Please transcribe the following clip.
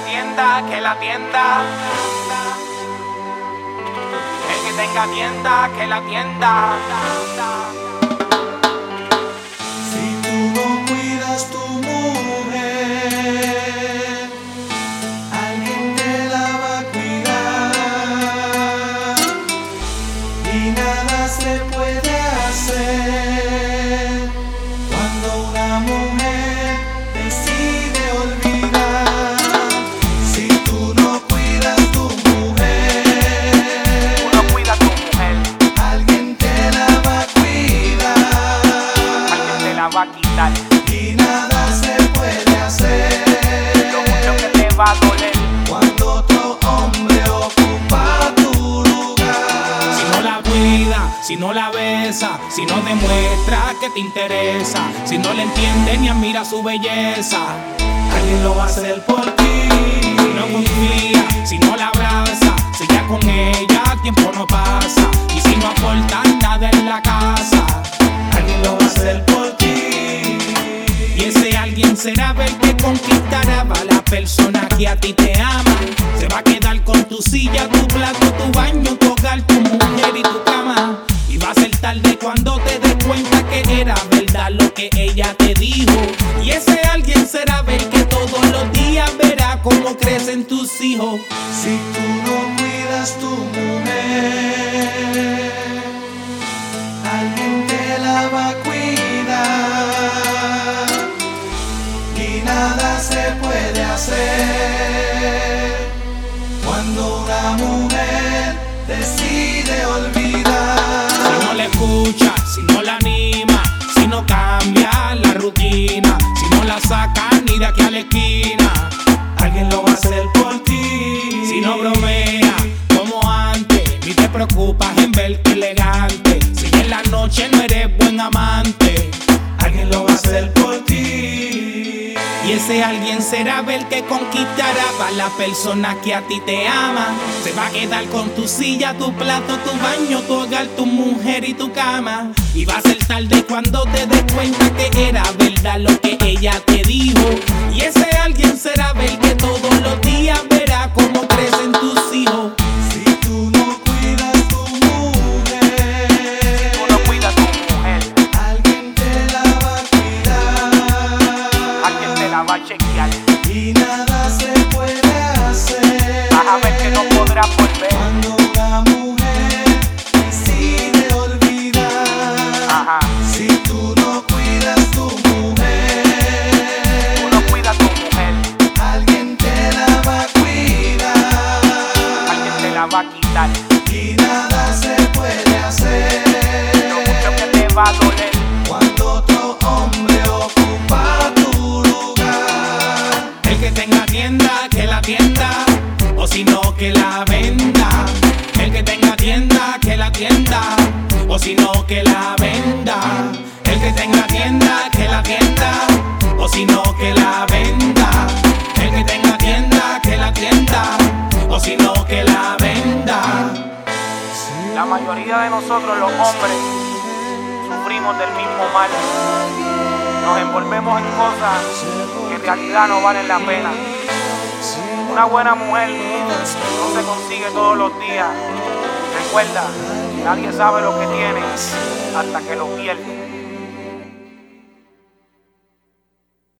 tienda, que la tienda. El que tenga tienda, que la tienda. Si tú no cuidas tu mujer, alguien te la va a cuidar y nada se puede hacer Y nada se puede hacer Lo mucho que te va a doler. cuando otro hombre ocupa tu lugar. Si no la cuida, si no la besa, si no demuestra que te interesa, si no le entiende ni admira su belleza, Alguien lo va a hacer por ti. si no confía, si no la abraza, si ya con ella que conquistará a la persona que a ti te ama. Se va a quedar con tu silla, tu plato, tu baño, tu hogar, tu mujer y tu cama. Y va a ser tarde cuando te des cuenta que era verdad lo que ella te dijo. Y ese alguien será el que todos los días verá cómo crecen tus hijos. Si tú no cuidas tu mujer, nada se puede hacer cuando una mujer decide Si olvidar. no la escucha, si no la anima, si no cambia la rutina, si no la saca ni de aquí a la esquina. Alguien lo va a hacer por ti. Si no bromea como antes, ni te preocupas en verte elegante. Si en la noche no eres buen amante, alguien lo va a hacer por ti. Y ese alguien será el que conquistará a la persona que a ti te ama. Se va a quedar con tu silla, tu plato, tu baño, tu hogar, tu mujer y tu cama. Y va a ser tarde cuando te des cuenta que era verdad lo que ella te dijo. Va a chequear. Y nada se puede hacer o si no, que la venda. El que tenga tienda, que la tienda, o si no, que la venda. El que tenga tienda, que la tienda, o si no, que la venda. El que tenga tienda, que la tienda, o si no, que la venda. La mayoría de nosotros los hombres sufrimos del mismo mal. Nos envolvemos en cosas que en realidad no valen la pena. Una buena mujer no se consigue todos los días. Recuerda, nadie sabe lo que tiene hasta que lo pierde.